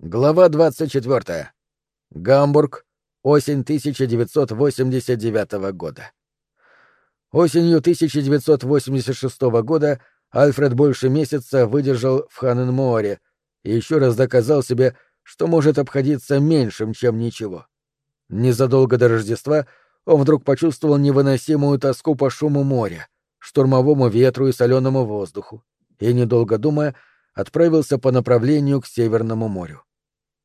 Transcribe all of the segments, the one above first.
Глава 24. Гамбург. Осень 1989 года. Осенью 1986 года Альфред больше месяца выдержал в Ханненморе и еще раз доказал себе, что может обходиться меньшим, чем ничего. Незадолго до Рождества он вдруг почувствовал невыносимую тоску по шуму моря, штурмовому ветру и соленому воздуху, и, недолго думая, отправился по направлению к Северному морю.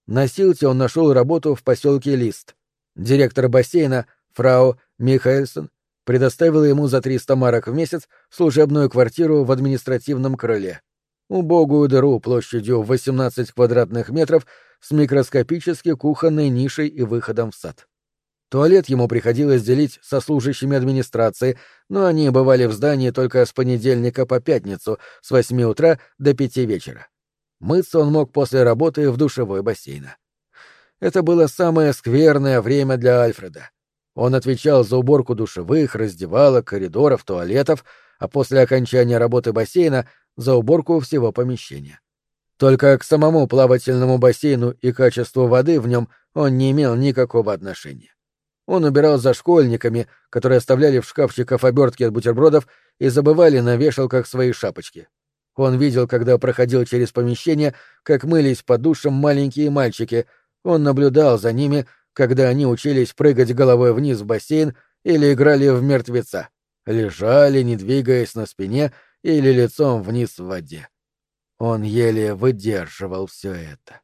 На Силте он нашел работу в поселке Лист. Директор бассейна, фрау Михаэльсон, предоставила ему за 300 марок в месяц служебную квартиру в административном крыле. Убогую дыру площадью 18 квадратных метров с микроскопически кухонной нишей и выходом в сад. Туалет ему приходилось делить со служащими администрации, но они бывали в здании только с понедельника по пятницу с 8 утра до 5 вечера. Мыться он мог после работы в душевой бассейна. Это было самое скверное время для Альфреда. Он отвечал за уборку душевых, раздевалок, коридоров, туалетов, а после окончания работы бассейна — за уборку всего помещения. Только к самому плавательному бассейну и качеству воды в нем он не имел никакого отношения. Он убирал за школьниками, которые оставляли в шкафчиках обертки от бутербродов и забывали на вешалках свои шапочки. Он видел, когда проходил через помещение, как мылись под душем маленькие мальчики. Он наблюдал за ними, когда они учились прыгать головой вниз в бассейн или играли в мертвеца. Лежали, не двигаясь на спине или лицом вниз в воде. Он еле выдерживал все это.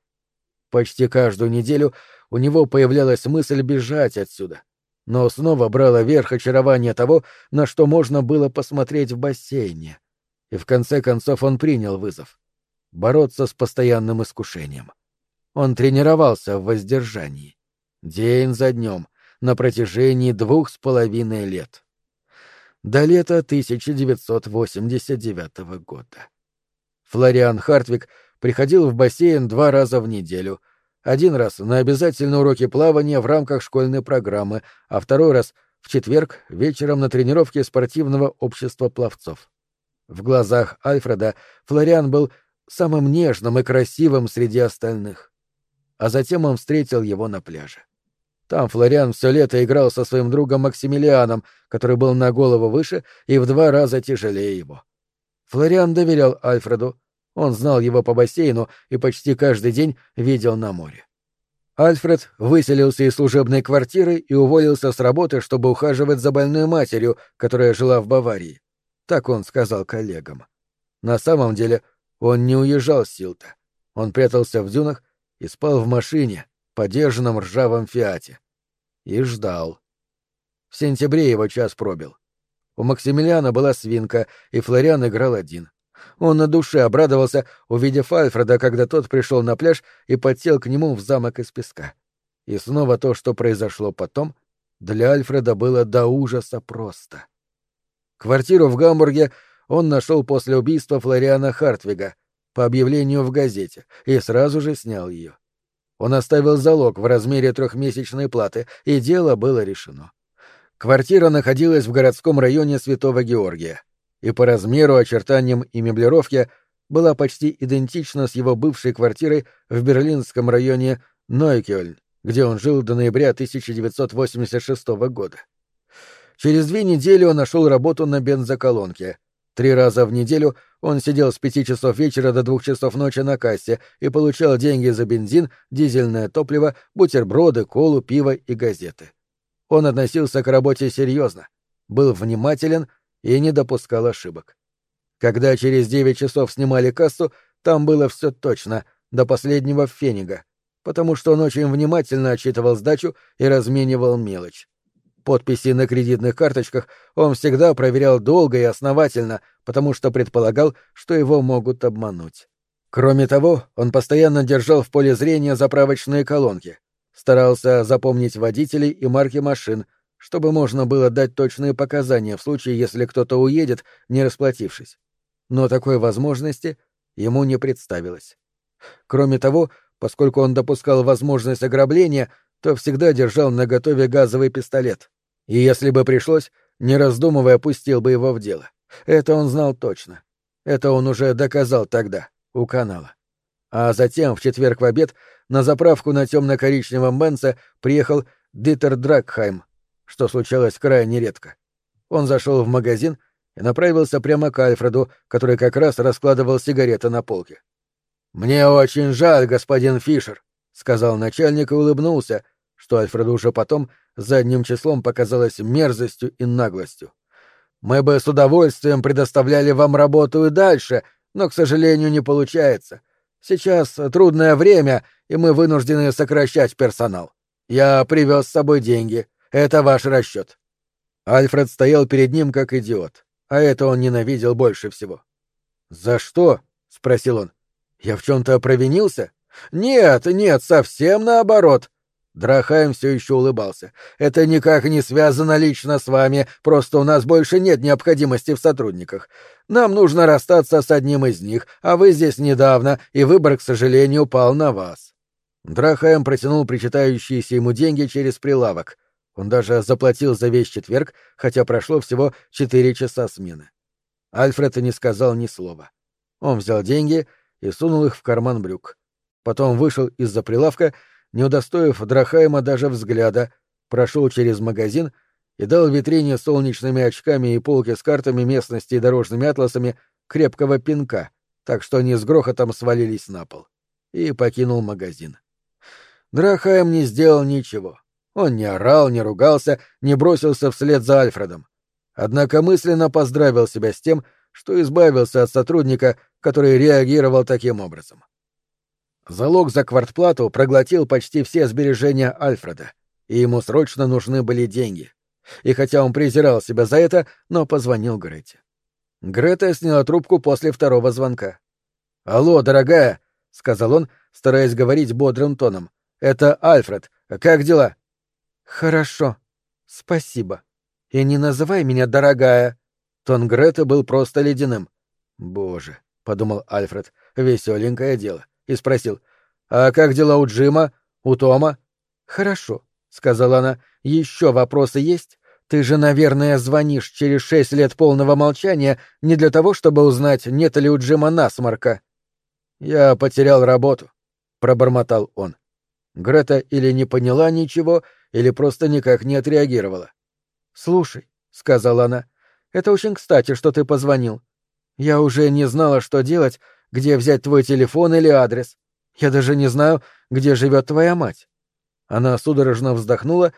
Почти каждую неделю у него появлялась мысль бежать отсюда. Но снова брало верх очарование того, на что можно было посмотреть в бассейне — и в конце концов он принял вызов — бороться с постоянным искушением. Он тренировался в воздержании. День за днем, на протяжении двух с половиной лет. До лета 1989 года. Флориан Хартвик приходил в бассейн два раза в неделю. Один раз на обязательные уроки плавания в рамках школьной программы, а второй раз — в четверг вечером на тренировке спортивного общества пловцов. В глазах Альфреда Флориан был самым нежным и красивым среди остальных. А затем он встретил его на пляже. Там Флориан все лето играл со своим другом Максимилианом, который был на голову выше и в два раза тяжелее его. Флориан доверял Альфреду, он знал его по бассейну и почти каждый день видел на море. Альфред выселился из служебной квартиры и уволился с работы, чтобы ухаживать за больной матерью, которая жила в Баварии. Так он сказал коллегам. На самом деле он не уезжал с Силта. Он прятался в дюнах и спал в машине, подержанном ржавом фиате. И ждал. В сентябре его час пробил. У Максимилиана была свинка, и Флориан играл один. Он на душе обрадовался, увидев Альфреда, когда тот пришел на пляж и подсел к нему в замок из песка. И снова то, что произошло потом, для Альфреда было до ужаса просто. Квартиру в Гамбурге он нашел после убийства Флориана Хартвига по объявлению в газете и сразу же снял ее. Он оставил залог в размере трехмесячной платы, и дело было решено. Квартира находилась в городском районе Святого Георгия, и по размеру, очертаниям и меблировке была почти идентична с его бывшей квартирой в берлинском районе Нойкёльн, где он жил до ноября 1986 года. Через две недели он нашел работу на бензоколонке. Три раза в неделю он сидел с пяти часов вечера до двух часов ночи на кассе и получал деньги за бензин, дизельное топливо, бутерброды, колу, пиво и газеты. Он относился к работе серьезно, был внимателен и не допускал ошибок. Когда через девять часов снимали кассу, там было все точно, до последнего фенига, потому что он очень внимательно отчитывал сдачу и разменивал мелочь. Подписи на кредитных карточках он всегда проверял долго и основательно, потому что предполагал, что его могут обмануть. Кроме того, он постоянно держал в поле зрения заправочные колонки, старался запомнить водителей и марки машин, чтобы можно было дать точные показания в случае, если кто-то уедет, не расплатившись. Но такой возможности ему не представилось. Кроме того, поскольку он допускал возможность ограбления, то всегда держал наготове газовый пистолет. И если бы пришлось, не раздумывая, пустил бы его в дело. Это он знал точно. Это он уже доказал тогда, у канала. А затем, в четверг в обед, на заправку на темно-коричневом Бенце приехал Дитер Дракхайм, что случалось крайне редко. Он зашел в магазин и направился прямо к Альфреду, который как раз раскладывал сигареты на полке. «Мне очень жаль, господин Фишер», — сказал начальник и улыбнулся, что Альфреду уже потом задним числом показалось мерзостью и наглостью. «Мы бы с удовольствием предоставляли вам работу и дальше, но, к сожалению, не получается. Сейчас трудное время, и мы вынуждены сокращать персонал. Я привез с собой деньги. Это ваш расчет. Альфред стоял перед ним как идиот, а это он ненавидел больше всего. «За что?» — спросил он. «Я в чем-то провинился?» «Нет, нет, совсем наоборот». Драхайм все еще улыбался. «Это никак не связано лично с вами, просто у нас больше нет необходимости в сотрудниках. Нам нужно расстаться с одним из них, а вы здесь недавно, и выбор, к сожалению, пал на вас». Драхайм протянул причитающиеся ему деньги через прилавок — он даже заплатил за весь четверг, хотя прошло всего четыре часа смены. Альфред не сказал ни слова. Он взял деньги и сунул их в карман брюк. Потом вышел из-за прилавка, не удостоив Драхайма даже взгляда, прошел через магазин и дал витрине с солнечными очками и полке с картами местности и дорожными атласами крепкого пинка, так что они с грохотом свалились на пол. И покинул магазин. Драхайм не сделал ничего. Он не орал, не ругался, не бросился вслед за Альфредом. Однако мысленно поздравил себя с тем, что избавился от сотрудника, который реагировал таким образом. Залог за квартплату проглотил почти все сбережения Альфреда, и ему срочно нужны были деньги. И хотя он презирал себя за это, но позвонил Грете. Грета сняла трубку после второго звонка. «Алло, дорогая», — сказал он, стараясь говорить бодрым тоном. «Это Альфред. Как дела?» «Хорошо. Спасибо. И не называй меня дорогая». Тон Греты был просто ледяным. «Боже», — подумал Альфред, — «веселенькое дело». И спросил, «А как дела у Джима? У Тома?» «Хорошо», — сказала она. «Еще вопросы есть? Ты же, наверное, звонишь через шесть лет полного молчания не для того, чтобы узнать, нет ли у Джима насморка». «Я потерял работу», — пробормотал он. Грета или не поняла ничего, или просто никак не отреагировала. «Слушай», — сказала она, — «это очень кстати, что ты позвонил. Я уже не знала, что делать, где взять твой телефон или адрес. Я даже не знаю, где живет твоя мать». Она судорожно вздохнула,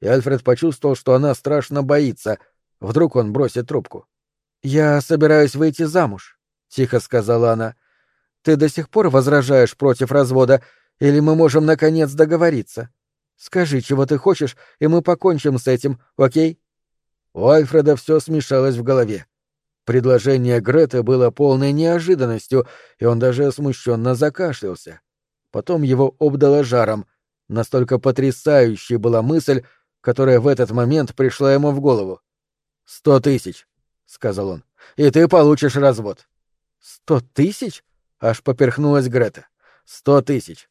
и Альфред почувствовал, что она страшно боится. Вдруг он бросит трубку. «Я собираюсь выйти замуж», — тихо сказала она. «Ты до сих пор возражаешь против развода, или мы можем, наконец, договориться? Скажи, чего ты хочешь, и мы покончим с этим, окей?» У Альфреда все смешалось в голове. Предложение Греты было полной неожиданностью, и он даже смущенно закашлялся. Потом его обдало жаром. Настолько потрясающей была мысль, которая в этот момент пришла ему в голову. «Сто тысяч», — сказал он, — «и ты получишь развод». «Сто тысяч?» — аж поперхнулась Грета. «Сто тысяч.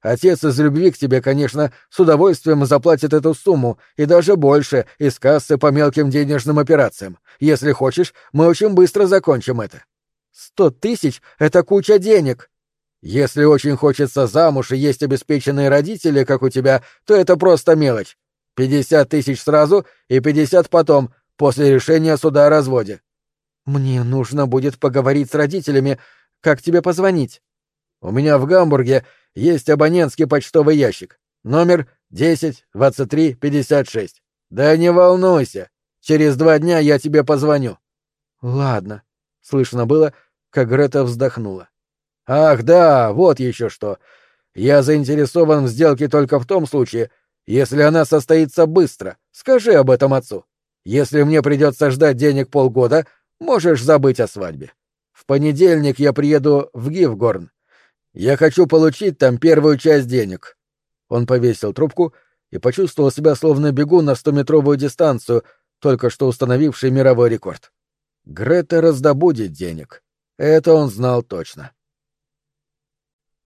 Отец из любви к тебе, конечно, с удовольствием заплатит эту сумму, и даже больше, из кассы по мелким денежным операциям. Если хочешь, мы очень быстро закончим это. Сто тысяч — это куча денег. Если очень хочется замуж и есть обеспеченные родители, как у тебя, то это просто мелочь. Пятьдесят тысяч сразу и пятьдесят потом, после решения суда о разводе. Мне нужно будет поговорить с родителями. Как тебе позвонить? У меня в Гамбурге есть абонентский почтовый ящик. Номер 10-23-56. Да не волнуйся. Через два дня я тебе позвоню. Ладно. Слышно было, как Грета вздохнула. Ах, да, вот еще что. Я заинтересован в сделке только в том случае, если она состоится быстро. Скажи об этом отцу. Если мне придется ждать денег полгода, можешь забыть о свадьбе. В понедельник я приеду в Гивгорн. Я хочу получить там первую часть денег. Он повесил трубку и почувствовал себя словно бегун на стометровую дистанцию, только что установивший мировой рекорд. Грета раздобудет денег. Это он знал точно.